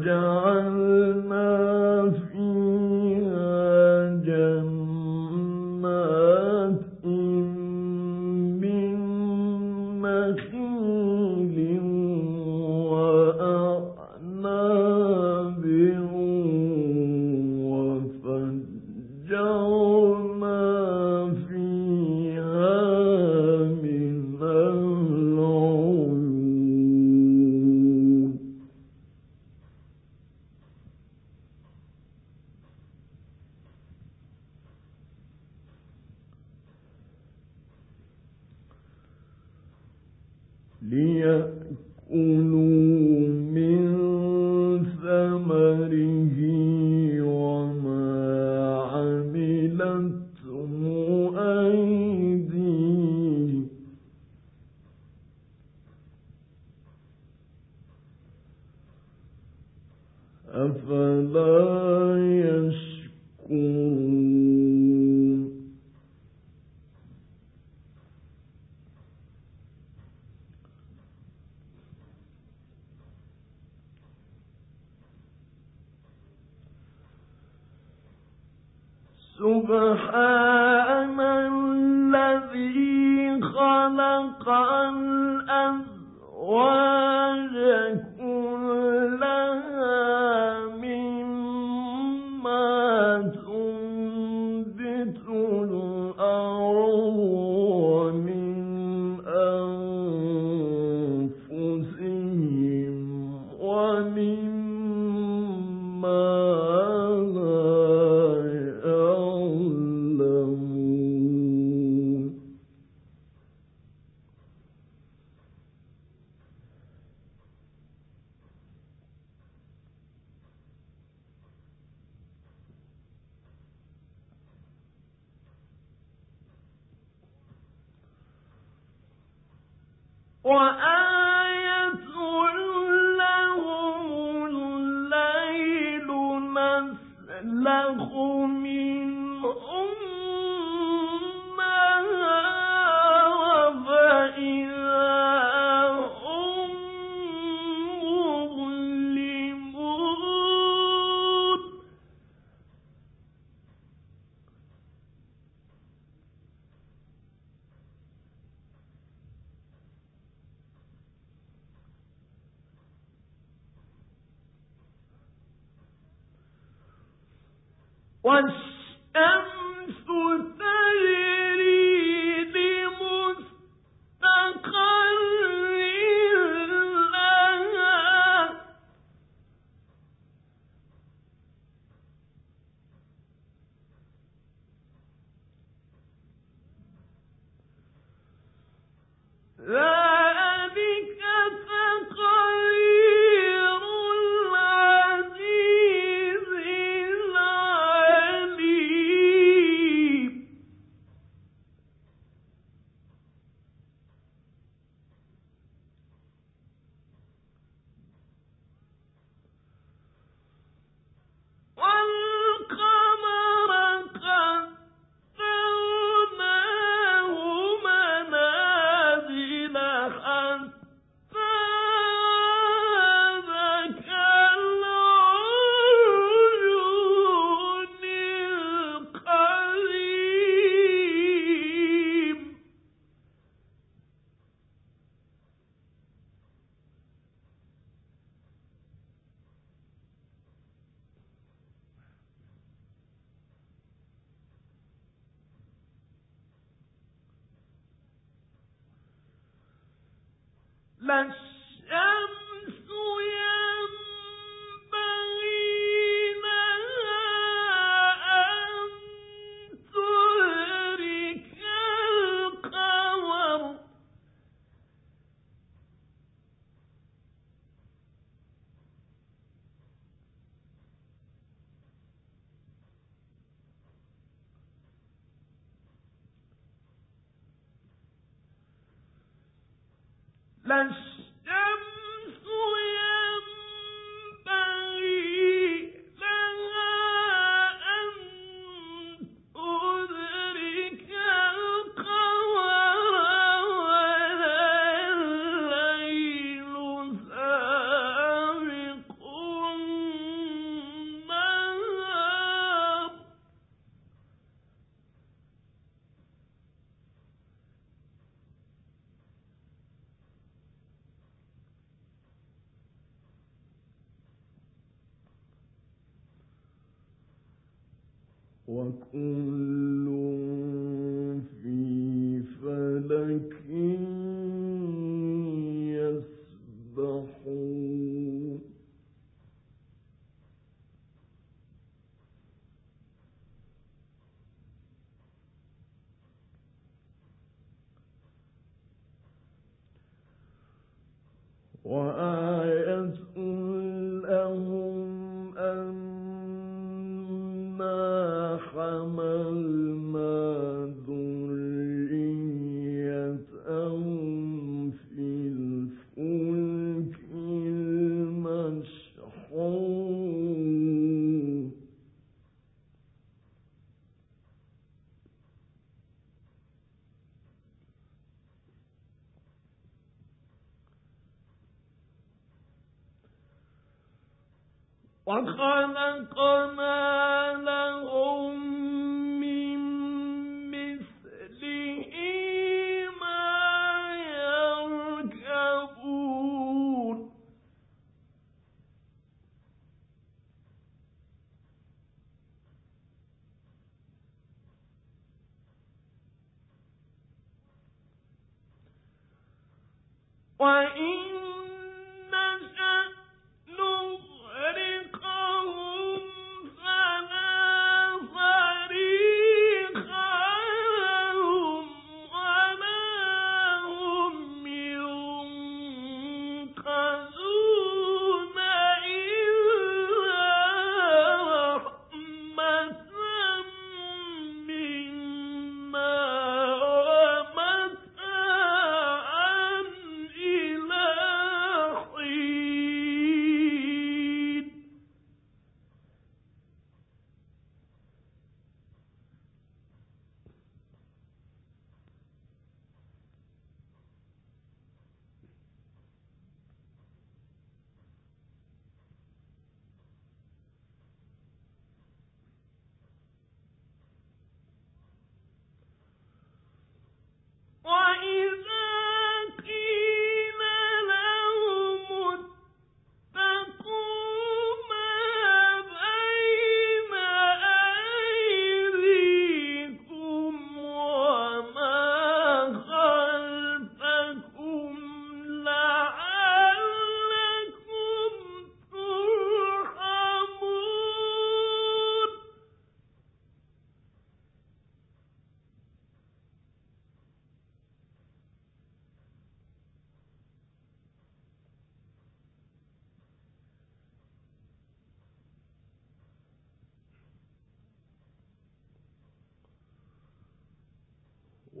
جَاءَ ليأكلوا لهم الليل نسلخ One lands Learn وكل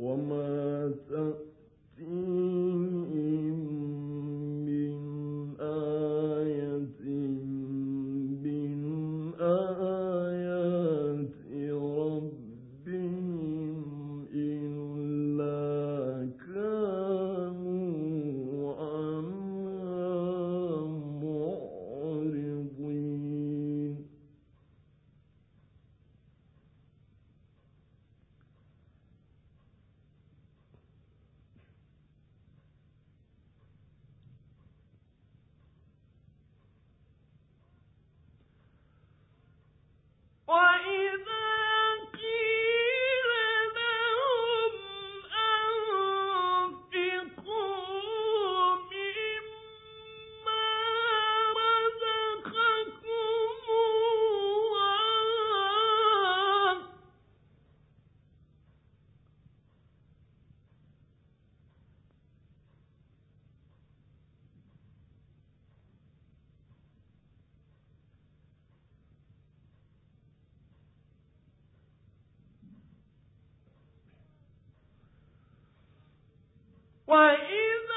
我们 وإذا